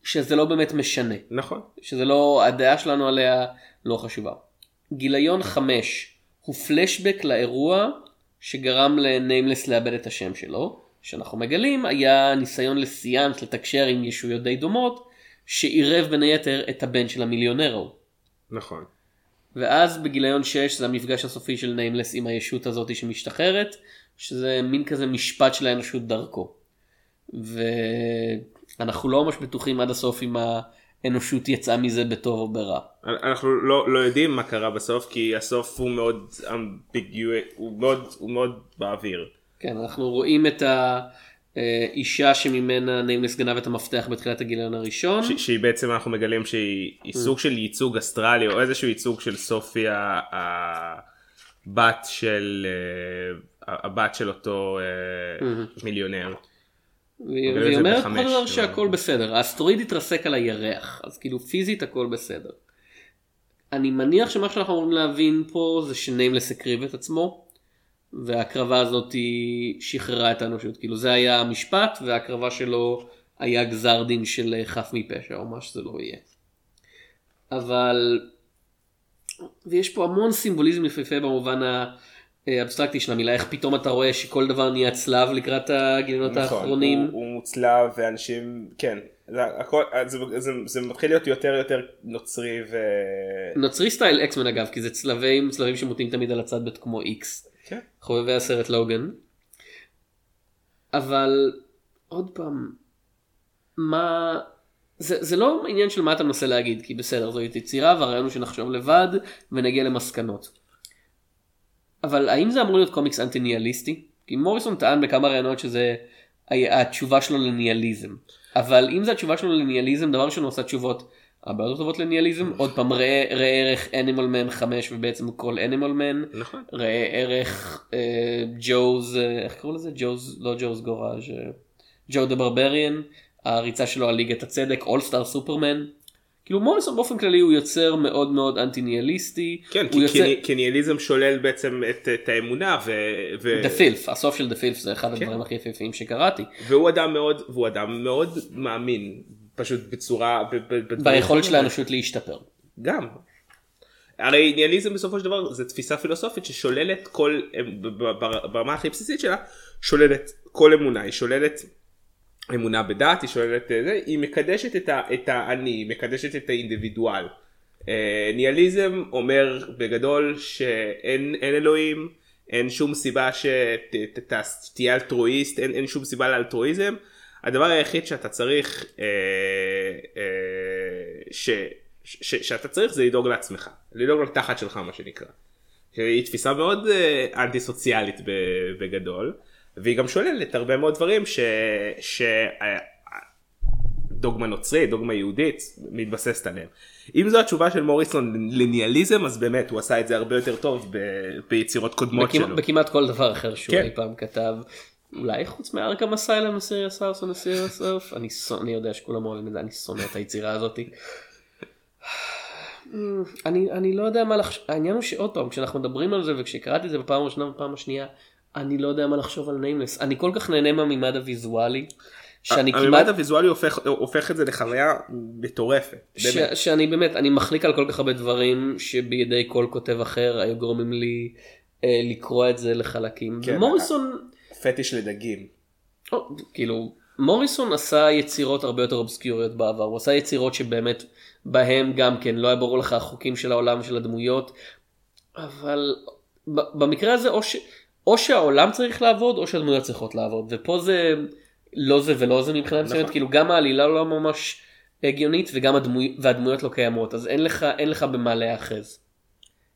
S1: שזה לא באמת משנה
S2: נכון.
S1: שזה לא הדעה שלנו עליה לא חשובה. גיליון 5 הוא פלשבק לאירוע שגרם לניימלס לאבד את השם שלו שאנחנו מגלים היה ניסיון לסיאנס לתקשר עם ישויות די דומות שעירב בין היתר את הבן של המיליונר ההוא.
S2: נכון.
S1: ואז בגיליון 6 זה המפגש הסופי של ניימלס עם הישות הזאת שמשתחררת שזה מין כזה משפט של האנושות דרכו. ואנחנו לא ממש בטוחים עד הסוף אם האנושות יצאה מזה בטוב או ברע.
S2: אנחנו לא, לא יודעים מה קרה בסוף כי הסוף הוא מאוד אמביגואי, הוא מאוד, הוא מאוד באוויר.
S1: כן, אנחנו רואים את האישה שממנה Nameless גנב את המפתח בתחילת הגיליון הראשון.
S2: ש- שהיא בעצם אנחנו מגלים שהיא היא סוג של ייצוג אסטרלי או איזשהו ייצוג של סופיה הבת של הבת של אותו אה, מיליונר.
S1: והיא אומרת כל דבר
S2: אבל-
S1: שהכל בסדר, האסטרואיד התרסק על הירח, אז כאילו פיזית הכל בסדר. אני מניח שמה שאנחנו אמורים להבין פה זה ש Nameless הקריב את עצמו, וההקרבה הזאת היא שחררה את האנושות, כאילו זה היה המשפט וההקרבה שלו היה גזר דין של אה, חף מפשע או מה שזה לא יהיה. אבל, ויש פה המון סימבוליזם יפהפה במובן האבסטרקטי של המילה, איך פתאום אתה רואה שכל דבר נהיה צלב לקראת הגיליונות
S2: נכון,
S1: האחרונים.
S2: הוא, הוא מוצלב ואנשים, כן, זה, הכל, זה, זה, זה מתחיל להיות יותר יותר נוצרי ו...
S1: נוצרי סטייל אקסמן אגב, כי זה צלבים, צלבים שמוטים תמיד על הצד בית כמו איקס.
S2: כן.
S1: חובבי הסרט לוגן. אבל עוד פעם, מה... זה, זה לא עניין של מה אתה מנסה להגיד, כי בסדר, זו יצירה והרעיון הוא שנחשוב לבד ונגיע למסקנות. אבל האם זה אמור להיות קומיקס אנטי ניהליסטי? כי מוריסון טען בכמה רעיונות שזה התשובה שלו לניהליזם. אבל אם זה התשובה שלו לניהליזם, דבר ראשון הוא עושה תשובות הרבה יותר טובות לניהליזם. עוד פעם, ראה, ראה ערך Animal Man 5 ובעצם כל Animal Man.
S2: נכון.
S1: ראה ערך אה, ג'וז, אה, איך קראו לזה? ג'וז, לא ג'וז גוראז', אה, Joe the Barbarian, הריצה שלו על ליגת הצדק, All-Star Superman. כאילו מוריסון באופן כללי הוא יוצר מאוד מאוד אנטי ניהליסטי.
S2: כן, כי,
S1: יוצר...
S2: ניהליזם שולל בעצם את, את האמונה ו, ו,
S1: The Filth, הסוף של The Filth זה אחד
S2: כן.
S1: הדברים הכי יפהפיים שקראתי.
S2: והוא אדם מאוד, והוא אדם מאוד מאמין, פשוט בצורה, ב, ב, בדברים
S1: ביכולת של. האנושות להשתפר.
S2: גם. הרי ניהליזם בסופו של דבר זה תפיסה פילוסופית ששוללת כל, ברמה הכי בסיסית שלה, שוללת כל אמונה, היא שוללת אמונה בדת, היא שוללת אה, היא מקדשת את, ה, האני, היא מקדשת את האינדיבידואל. אה, ניהליזם אומר בגדול שאין אין אלוהים, אין שום סיבה שתהיה אלטרואיסט, אין, אין שום סיבה לאלטרואיזם. הדבר היחיד שאתה צריך, אה, אה, ש, ש, שאתה צריך זה לדאוג לעצמך, לדאוג לתחת שלך מה שנקרא. שהיא תפיסה מאוד אה, אנטי סוציאלית בגדול, והיא גם שוללת הרבה מאוד דברים ש... ש... דוגמה נוצרית, דוגמה יהודית, מתבססת עליהם. אם זו התשובה של מוריסון לניאליזם, אז באמת הוא עשה את זה הרבה יותר טוב ב... ביצירות קודמות
S1: בכמעט-
S2: שלו.
S1: בכמעט כל דבר אחר שהוא
S2: כן.
S1: אי פעם כתב. אולי חוץ מ Arkham Asylum A Serious House on Serious Earth, אני אני יודע שכולם אוהבים את זה, אני שונא את היצירה הזאת. אני, אני לא יודע מה לחשוב, העניין הוא שעוד פעם, כשאנחנו מדברים על זה וכשקראתי את זה בפעם הראשונה ובפעם השנייה, אני לא יודע מה לחשוב על Nameless. אני כל כך נהנה מהמימד הוויזואלי, שאני
S2: הממד
S1: כמעט,
S2: הוויזואלי הופך, הופך את זה לחוויה מטורפת.
S1: ש. שאני באמת, אני מחליק על כל כך הרבה דברים שבידי כל כותב אחר היו גורמים לי אה, לקרוא את זה לחלקים.
S2: כן,
S1: ומוריסון,
S2: פטיש לדגים.
S1: או, כאילו, מוריסון עשה יצירות הרבה יותר אובסקיוריות בעבר, הוא עשה יצירות שבאמת בהם גם כן לא היה ברור לך החוקים של העולם של הדמויות, אבל במקרה הזה או, ש, או שהעולם צריך לעבוד או שהדמויות צריכות לעבוד, ופה זה לא זה ולא זה מבחינה מסוימת, כאילו גם העלילה לא ממש הגיונית וגם הדמוי, והדמויות לא קיימות, אז אין לך, אין לך במה להיאחז.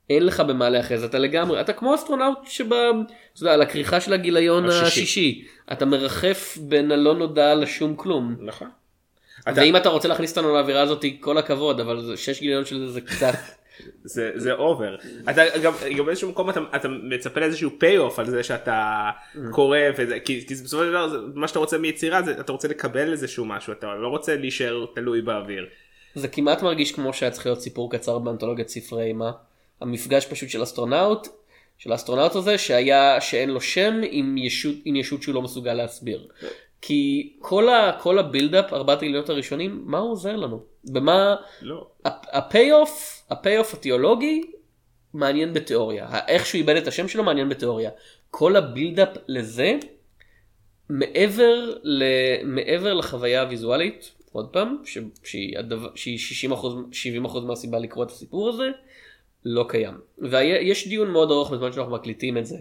S1: אין לך במה להיאחז, אתה לגמרי, אתה כמו אסטרונאוט שב... אתה יודע, על הכריכה של הגיליון
S2: השישי.
S1: השישי, אתה מרחף בין הלא נודע לשום כלום.
S2: נכון. אתה-
S1: ואם אתה רוצה להכניס אותנו לאווירה הזאת, כל הכבוד, אבל שש גיליון של זה זה קצת...
S2: זה זה over אתה גם גם באיזשהו מקום אתה, אתה מצפה לאיזשהו payoff על זה שאתה קורא וזה כי, כי בסופו של דבר מה שאתה רוצה מיצירה זה אתה רוצה לקבל איזשהו משהו אתה לא רוצה להישאר תלוי באוויר.
S1: זה כמעט מרגיש כמו שהיה צריך להיות סיפור קצר באנתולוגיית ספרי אימה. המפגש פשוט של אסטרונאוט, של האסטרונאוט הזה שהיה, שאין לו שם עם ישות, עם ישות שהוא לא מסוגל להסביר. כי כל, ה, כל ה buildup, ארבעת הגיליונות הראשונים, מה הוא עוזר לנו? במה,
S2: לא.
S1: ה payoff, ה payoff התיאולוגי מעניין בתיאוריה. איך שהוא איבד את השם שלו מעניין בתיאוריה. כל ה buildup לזה, מעבר, ל, מעבר לחוויה הוויזואלית, עוד פעם, ש, שהיא, הדבר, שהיא 60 70 מהסיבה לקרוא את הסיפור הזה, לא קיים. ויש דיון מאוד ארוך בזמן שאנחנו מקליטים את זה,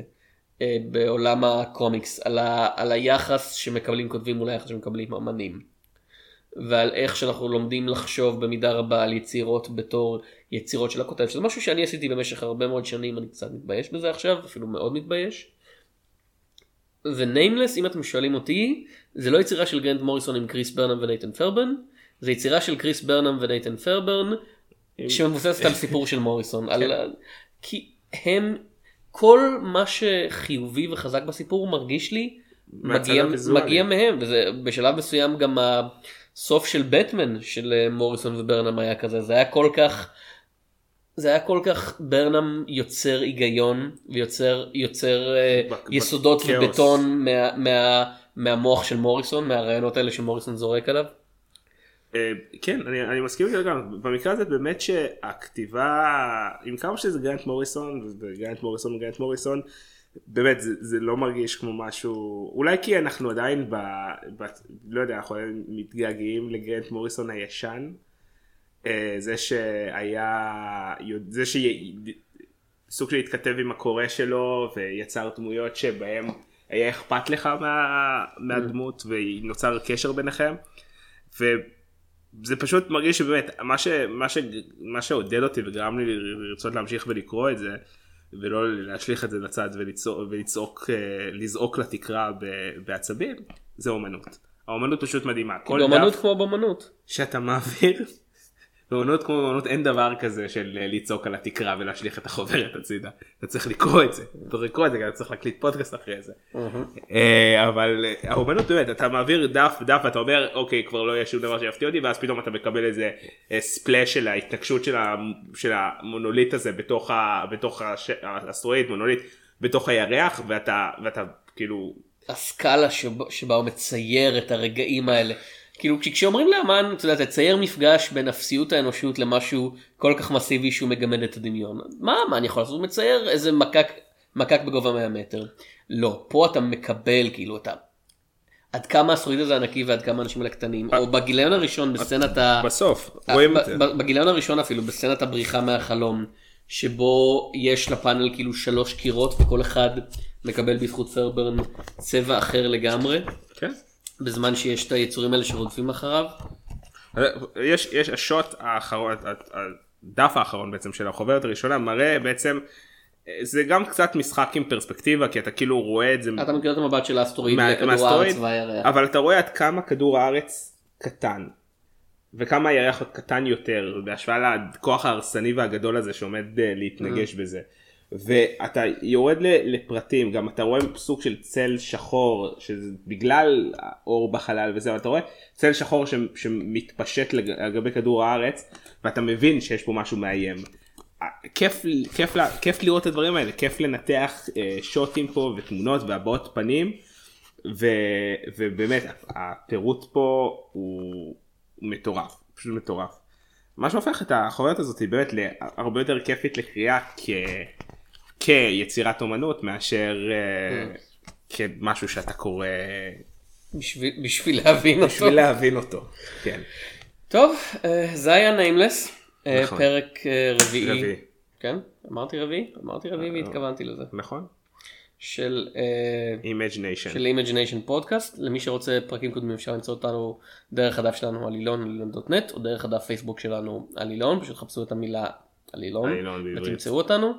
S1: בעולם הקומיקס, על, ה, על היחס שמקבלים כותבים מול היחס שמקבלים אמנים. ועל איך שאנחנו לומדים לחשוב במידה רבה על יצירות בתור יצירות של הכותב, שזה משהו שאני עשיתי במשך הרבה מאוד שנים, אני קצת מתבייש בזה עכשיו, אפילו מאוד מתבייש. ו Nameless, אם אתם שואלים אותי, זה לא יצירה של גרנט מוריסון עם קריס ברנם ונייתן פרברן, זה יצירה של קריס ברנם ונייתן פרברן, שמבוססת על סיפור של מוריסון. על... כי הם, כל מה שחיובי וחזק בסיפור מרגיש לי מגיע. מגיע מהם וזה בשלב מסוים גם הסוף של בטמן של אה, מוריסון וברנם היה כזה זה היה כל כך זה היה כל כך ברנם יוצר היגיון ויוצר יוצר אה,
S2: בק-
S1: יסודות
S2: בכאוס.
S1: ובטון מה, מה, מהמוח של מוריסון מהרעיונות האלה שמוריסון זורק עליו.
S2: אה, כן אני, אני מסכים איתך גם במקרה הזה באמת שהכתיבה עם כמה שזה גרנט מוריסון וגרנט מוריסון וגרנט מוריסון באמת זה, זה לא מרגיש כמו משהו אולי כי אנחנו עדיין ב, ב לא יודע אנחנו עדיין מתגעגעים לגרנט מוריסון הישן אה, זה שהיה זה שסוג של התכתב עם הקורא שלו ויצר דמויות שבהם היה אכפת לך מה, מהדמות ונוצר קשר ביניכם. וזה פשוט מרגיש שבאמת מה, ש, מה, ש, מה שעודד אותי וגרם לי לרצות להמשיך ולקרוא את זה ולא להשליך את זה לצד ולצעוק, ולצעוק אה, לזעוק לתקרה בעצבים זה אומנות. האומנות פשוט מדהימה. כל
S1: באמנות
S2: דף
S1: כמו באמנות.
S2: שאתה מעביר באמנות כמו באמנות אין דבר כזה של אה, לצעוק על התקרה ולהשליך את החוברת הצידה. אתה צריך לקרוא את זה. אתה צריך לקרוא את זה, כי אתה צריך להקליט פודקאסט אחרי זה. אה, אבל אה, האומנות באמת אתה מעביר דף דף ואתה אומר אוקיי כבר לא יהיה שום דבר שיפתיע אותי ואז פתאום אתה מקבל איזה ספלאש של ההתנגשות של, המונוליט הזה בתוך, האסטרואיד מונוליט בתוך הירח ואתה ואתה כאילו
S1: הסקאלה שבה, שבה הוא מצייר את הרגעים האלה. כאילו כש- כשאומרים לאמן, אתה יודע, תצייר מפגש בין אפסיות האנושות למשהו כל כך מסיבי שהוא מגמד את הדמיון. מה, מה אני יכול לעשות? הוא מצייר איזה מקק, מקק בגובה 100 מטר. לא, פה אתה מקבל כאילו אתה... עד כמה האסטרואיד הזה ענקי ועד כמה האנשים האלה קטנים. או בגיליון הראשון בסצנת ה...
S2: בסוף רואים את זה.
S1: בגיליון הראשון אפילו בסצנת הבריחה מהחלום שבו יש לפאנל כאילו שלוש קירות וכל אחד מקבל בזכות פרברן צבע אחר לגמרי
S2: כן.
S1: בזמן שיש את היצורים האלה שרודפים אחריו.
S2: יש יש השוט האחרון הדף האחרון בעצם של החוברת הראשונה מראה בעצם זה גם קצת משחק עם פרספקטיבה כי אתה כאילו רואה את זה
S1: אתה מכיר את המבט של האסטרואיד
S2: מה-
S1: לכדור הארץ והירח.
S2: אבל אתה רואה עד כמה כדור הארץ קטן וכמה הירח עוד קטן יותר בהשוואה לכוח ההרסני והגדול הזה שעומד אה, להתנגש
S1: Mm.
S2: בזה. ואתה יורד לפרטים גם אתה רואה סוג של צל שחור שזה בגלל האור בחלל וזה אבל אתה רואה צל שחור ש- שמתפשט על גבי כדור הארץ ואתה מבין שיש פה משהו מאיים. אה, כיף, כיף, לה- כיף לראות את הדברים האלה כיף לנתח אה, שוטים פה ותמונות והבעות פנים ו, ובאמת הפירוט פה הוא, מטורף פשוט מטורף. מה שהופך את החוברת הזאת באמת להרבה יותר כיפית לקריאה כ... כיצירת אומנות מאשר אה, כמשהו שאתה קורא
S1: בשביל- בשביל להבין אותו.
S2: בשביל להבין אותו. כן.
S1: טוב אה, זה היה Nameless
S2: נכון.
S1: פרק אה, רביעי.
S2: רביעי.
S1: כן אמרתי רביעי אמרתי רביעי והתכוונתי לזה.
S2: נכון?
S1: של אה,
S2: Image-Nation.
S1: של Image-Nation פודקאסט למי שרוצה פרקים קודמים אפשר למצוא אותנו דרך הדף שלנו עלילון עלילון.נט או דרך הדף פייסבוק שלנו עלילון פשוט חפשו את המילה עלילון
S2: בעברית.
S1: ותמצאו אותנו.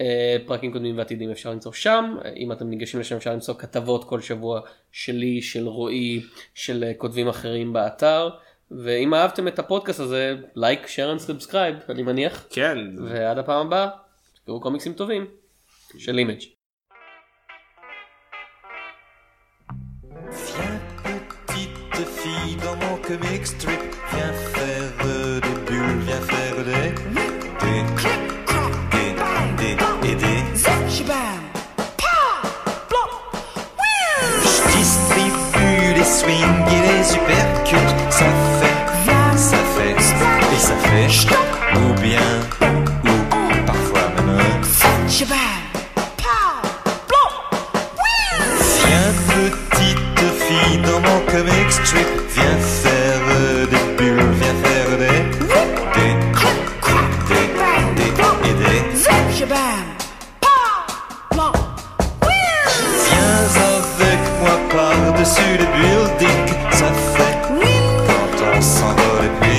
S1: אה, פרקים קודמים ועתידים אפשר למצוא שם אם אתם ניגשים לשם אפשר למצוא כתבות כל שבוע שלי של רועי של אה, כותבים אחרים באתר ואם אהבתם את הפודקאסט הזה like share subscribe אני מניח
S2: כן.
S1: ועד הפעם הבאה תקראו קומיקסים טובים של Image.
S3: Viens petite fille dans mon comic strip swings et les supercuts Ça fait, ça fait, et ça fait Ou bien, ou parfois même Viens petite fille dans mon comic strip. Viens sans voler plus